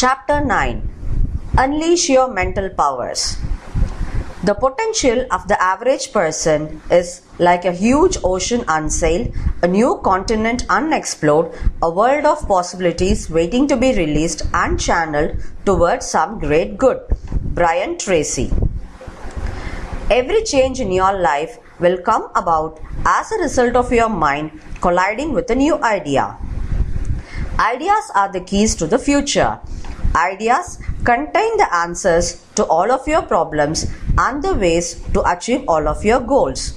Chapter 9 Unleash Your Mental Powers. The potential of the average person is like a huge ocean unsailed, a new continent unexplored, a world of possibilities waiting to be released and channeled towards some great good. Brian Tracy. Every change in your life will come about as a result of your mind colliding with a new idea. Ideas are the keys to the future. Ideas contain the answers to all of your problems and the ways to achieve all of your goals.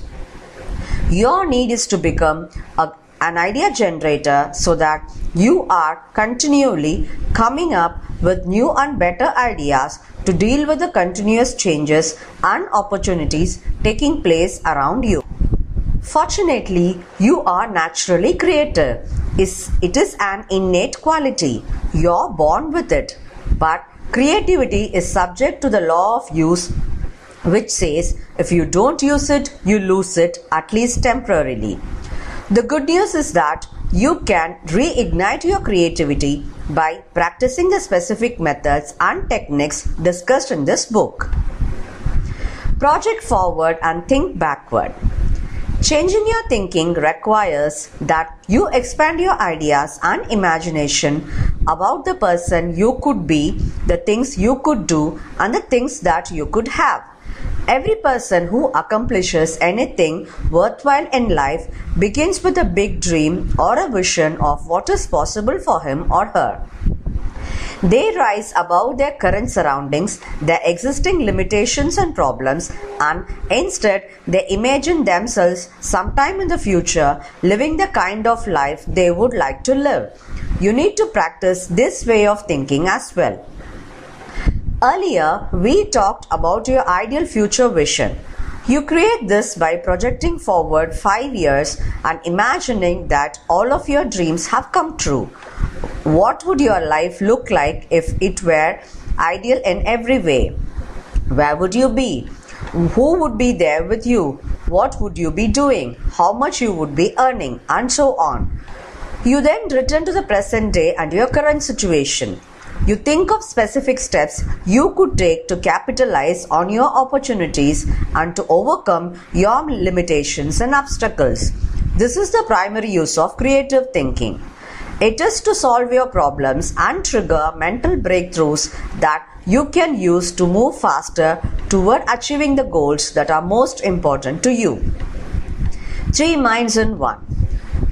Your need is to become a, an idea generator so that you are continually coming up with new and better ideas to deal with the continuous changes and opportunities taking place around you. Fortunately, you are naturally creative. It is an innate quality. You're born with it. But creativity is subject to the law of use, which says if you don't use it, you lose it, at least temporarily. The good news is that you can reignite your creativity by practicing the specific methods and techniques discussed in this book. Project forward and think backward. Changing your thinking requires that you expand your ideas and imagination about the person you could be, the things you could do, and the things that you could have. Every person who accomplishes anything worthwhile in life begins with a big dream or a vision of what is possible for him or her. They rise above their current surroundings, their existing limitations and problems, and instead they imagine themselves sometime in the future living the kind of life they would like to live. You need to practice this way of thinking as well. Earlier, we talked about your ideal future vision. You create this by projecting forward five years and imagining that all of your dreams have come true. What would your life look like if it were ideal in every way? Where would you be? Who would be there with you? What would you be doing? How much you would be earning? And so on. You then return to the present day and your current situation. You think of specific steps you could take to capitalize on your opportunities and to overcome your limitations and obstacles. This is the primary use of creative thinking. It is to solve your problems and trigger mental breakthroughs that you can use to move faster toward achieving the goals that are most important to you. Three minds in one.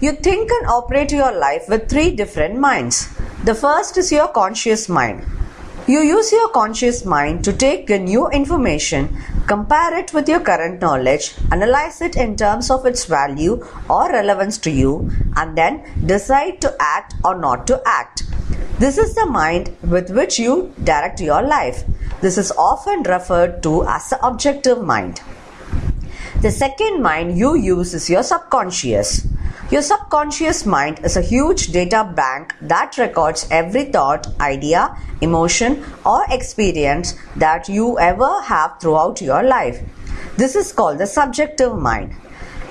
You think and operate your life with three different minds. The first is your conscious mind. You use your conscious mind to take in new information, compare it with your current knowledge, analyze it in terms of its value or relevance to you, and then decide to act or not to act. This is the mind with which you direct your life. This is often referred to as the objective mind. The second mind you use is your subconscious. Your subconscious mind is a huge data bank that records every thought, idea, emotion, or experience that you ever have throughout your life. This is called the subjective mind.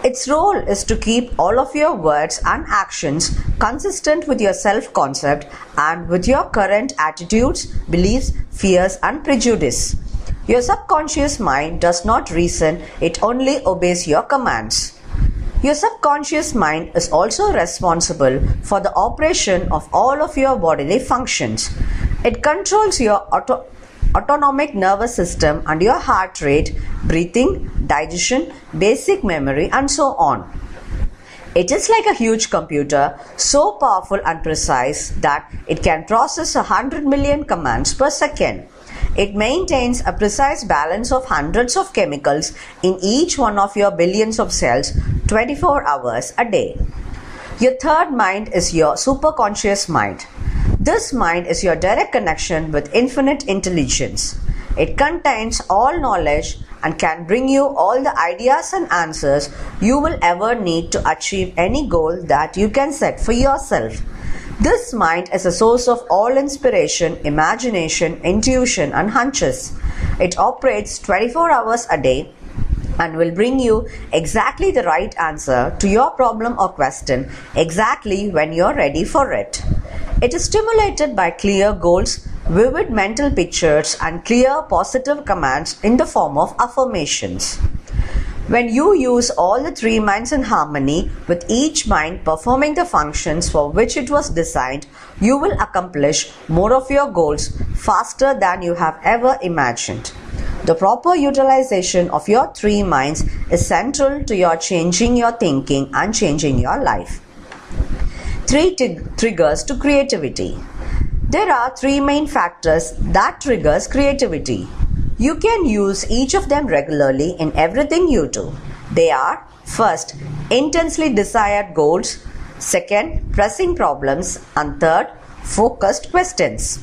Its role is to keep all of your words and actions consistent with your self concept and with your current attitudes, beliefs, fears, and prejudice. Your subconscious mind does not reason, it only obeys your commands. Your subconscious mind is also responsible for the operation of all of your bodily functions. It controls your auto- autonomic nervous system and your heart rate, breathing, digestion, basic memory, and so on. It is like a huge computer, so powerful and precise that it can process a hundred million commands per second. It maintains a precise balance of hundreds of chemicals in each one of your billions of cells 24 hours a day. Your third mind is your superconscious mind. This mind is your direct connection with infinite intelligence. It contains all knowledge and can bring you all the ideas and answers you will ever need to achieve any goal that you can set for yourself. This mind is a source of all inspiration, imagination, intuition, and hunches. It operates 24 hours a day and will bring you exactly the right answer to your problem or question exactly when you're ready for it. It is stimulated by clear goals, vivid mental pictures and clear positive commands in the form of affirmations. When you use all the three minds in harmony, with each mind performing the functions for which it was designed, you will accomplish more of your goals faster than you have ever imagined. The proper utilization of your three minds is central to your changing your thinking and changing your life. Three triggers to creativity. There are three main factors that triggers creativity. You can use each of them regularly in everything you do. They are first, intensely desired goals, second, pressing problems, and third, focused questions.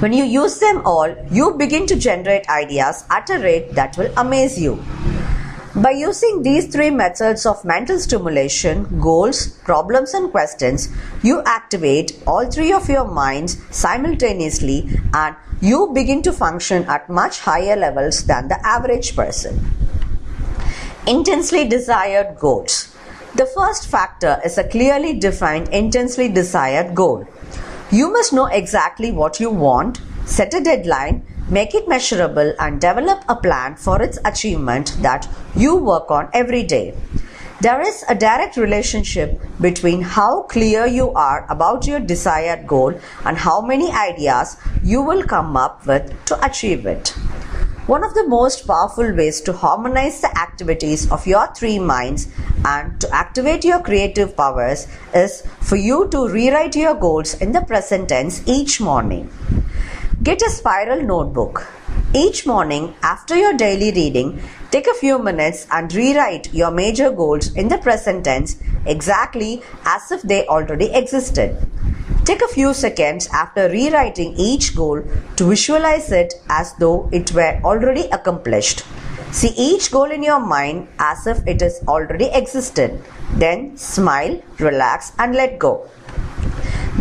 When you use them all, you begin to generate ideas at a rate that will amaze you. By using these three methods of mental stimulation, goals, problems, and questions, you activate all three of your minds simultaneously and you begin to function at much higher levels than the average person. Intensely desired goals. The first factor is a clearly defined intensely desired goal. You must know exactly what you want, set a deadline, Make it measurable and develop a plan for its achievement that you work on every day. There is a direct relationship between how clear you are about your desired goal and how many ideas you will come up with to achieve it. One of the most powerful ways to harmonize the activities of your three minds and to activate your creative powers is for you to rewrite your goals in the present tense each morning. Get a spiral notebook. Each morning after your daily reading, take a few minutes and rewrite your major goals in the present tense exactly as if they already existed. Take a few seconds after rewriting each goal to visualize it as though it were already accomplished. See each goal in your mind as if it is already existed. Then smile, relax and let go.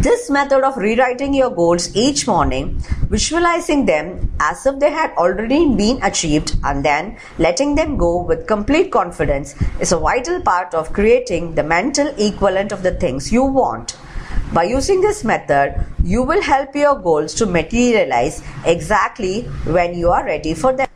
This method of rewriting your goals each morning, visualizing them as if they had already been achieved and then letting them go with complete confidence is a vital part of creating the mental equivalent of the things you want. By using this method, you will help your goals to materialize exactly when you are ready for them.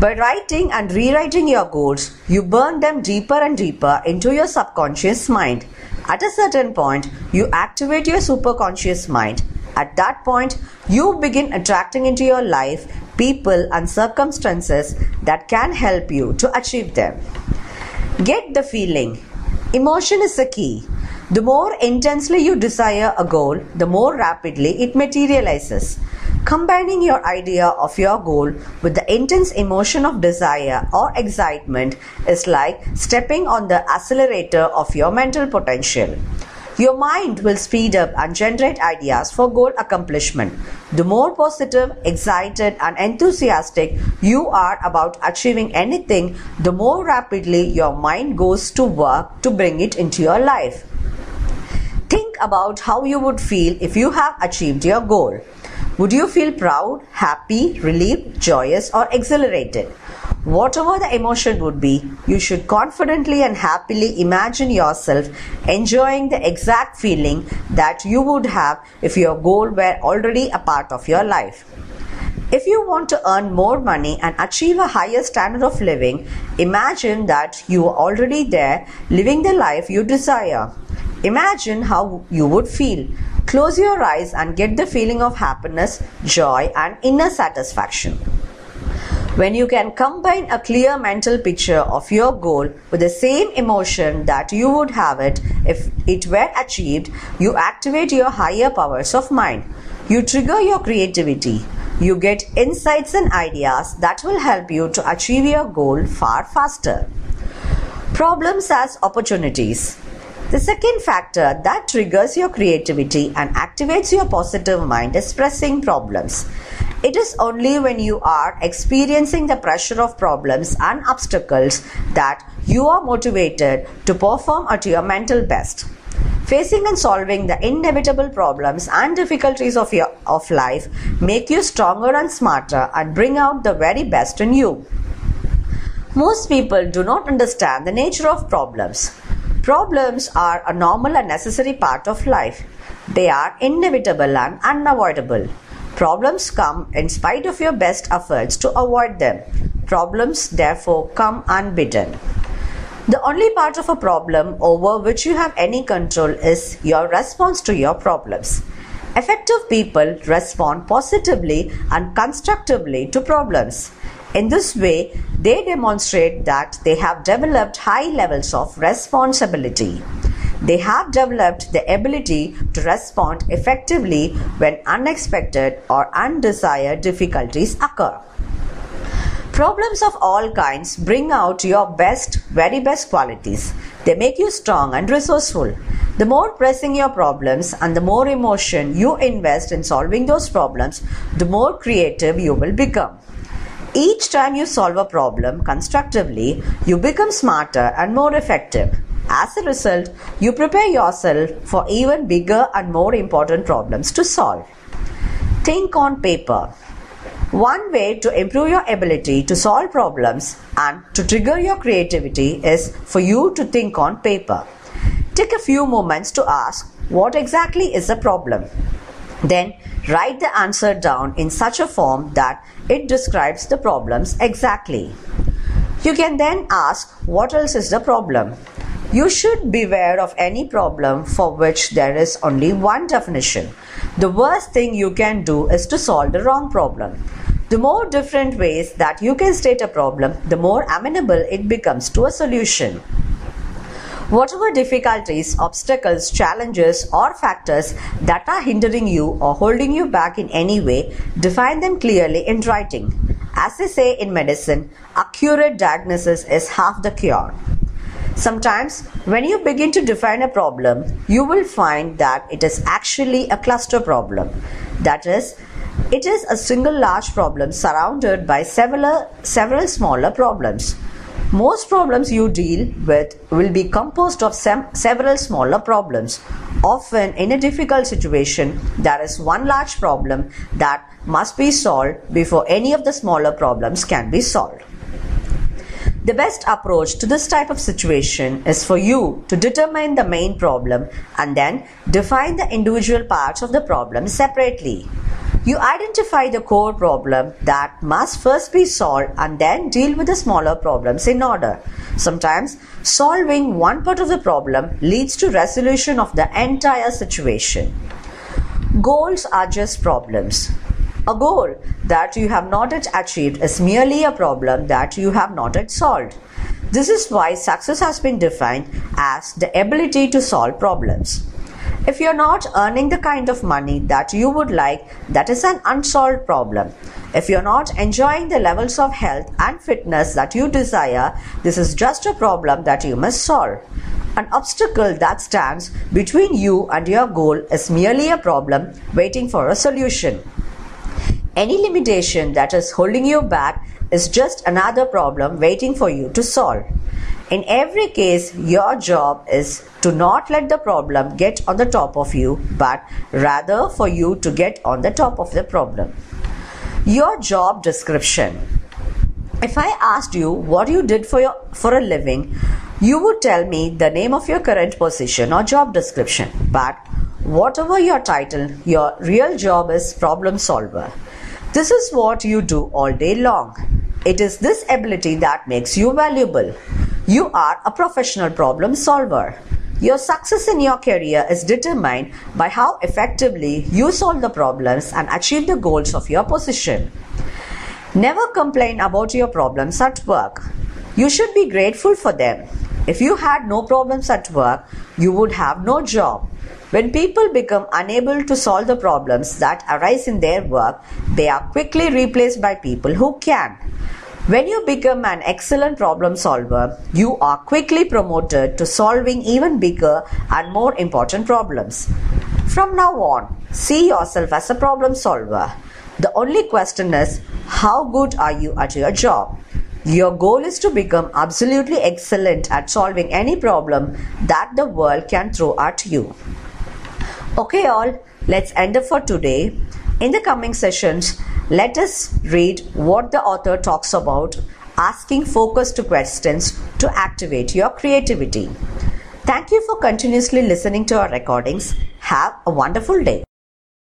By writing and rewriting your goals, you burn them deeper and deeper into your subconscious mind. At a certain point, you activate your superconscious mind. At that point, you begin attracting into your life people and circumstances that can help you to achieve them. Get the feeling. Emotion is the key. The more intensely you desire a goal, the more rapidly it materializes. Combining your idea of your goal with the intense emotion of desire or excitement is like stepping on the accelerator of your mental potential. Your mind will speed up and generate ideas for goal accomplishment. The more positive, excited, and enthusiastic you are about achieving anything, the more rapidly your mind goes to work to bring it into your life. Think about how you would feel if you have achieved your goal. Would you feel proud, happy, relieved, joyous, or exhilarated? Whatever the emotion would be, you should confidently and happily imagine yourself enjoying the exact feeling that you would have if your goal were already a part of your life. If you want to earn more money and achieve a higher standard of living, imagine that you are already there living the life you desire. Imagine how you would feel. Close your eyes and get the feeling of happiness, joy, and inner satisfaction. When you can combine a clear mental picture of your goal with the same emotion that you would have it if it were achieved, you activate your higher powers of mind. You trigger your creativity. You get insights and ideas that will help you to achieve your goal far faster. Problems as opportunities. The second factor that triggers your creativity and activates your positive mind is pressing problems. It is only when you are experiencing the pressure of problems and obstacles that you are motivated to perform at your mental best. Facing and solving the inevitable problems and difficulties of, your, of life make you stronger and smarter and bring out the very best in you. Most people do not understand the nature of problems. Problems are a normal and necessary part of life. They are inevitable and unavoidable. Problems come in spite of your best efforts to avoid them. Problems therefore come unbidden. The only part of a problem over which you have any control is your response to your problems. Effective people respond positively and constructively to problems. In this way, they demonstrate that they have developed high levels of responsibility. They have developed the ability to respond effectively when unexpected or undesired difficulties occur. Problems of all kinds bring out your best, very best qualities. They make you strong and resourceful. The more pressing your problems and the more emotion you invest in solving those problems, the more creative you will become. Each time you solve a problem constructively, you become smarter and more effective. As a result, you prepare yourself for even bigger and more important problems to solve. Think on paper. One way to improve your ability to solve problems and to trigger your creativity is for you to think on paper. Take a few moments to ask what exactly is the problem. Then write the answer down in such a form that it describes the problems exactly. You can then ask what else is the problem. You should beware of any problem for which there is only one definition. The worst thing you can do is to solve the wrong problem. The more different ways that you can state a problem, the more amenable it becomes to a solution. Whatever difficulties, obstacles, challenges, or factors that are hindering you or holding you back in any way, define them clearly in writing. As they say in medicine, accurate diagnosis is half the cure. Sometimes, when you begin to define a problem, you will find that it is actually a cluster problem. That is, it is a single large problem surrounded by several, several smaller problems. Most problems you deal with will be composed of several smaller problems. Often, in a difficult situation, there is one large problem that must be solved before any of the smaller problems can be solved. The best approach to this type of situation is for you to determine the main problem and then define the individual parts of the problem separately. You identify the core problem that must first be solved and then deal with the smaller problems in order. Sometimes solving one part of the problem leads to resolution of the entire situation. Goals are just problems. A goal that you have not yet achieved is merely a problem that you have not yet solved. This is why success has been defined as the ability to solve problems. If you're not earning the kind of money that you would like, that is an unsolved problem. If you're not enjoying the levels of health and fitness that you desire, this is just a problem that you must solve. An obstacle that stands between you and your goal is merely a problem waiting for a solution. Any limitation that is holding you back is just another problem waiting for you to solve. In every case, your job is to not let the problem get on the top of you, but rather for you to get on the top of the problem. Your job description. If I asked you what you did for your for a living, you would tell me the name of your current position or job description. But whatever your title, your real job is problem solver. This is what you do all day long. It is this ability that makes you valuable. You are a professional problem solver. Your success in your career is determined by how effectively you solve the problems and achieve the goals of your position. Never complain about your problems at work. You should be grateful for them. If you had no problems at work, you would have no job. When people become unable to solve the problems that arise in their work, they are quickly replaced by people who can. When you become an excellent problem solver, you are quickly promoted to solving even bigger and more important problems. From now on, see yourself as a problem solver. The only question is, how good are you at your job? Your goal is to become absolutely excellent at solving any problem that the world can throw at you. Okay, all, let's end it for today. In the coming sessions, let us read what the author talks about asking focused questions to activate your creativity. Thank you for continuously listening to our recordings. Have a wonderful day.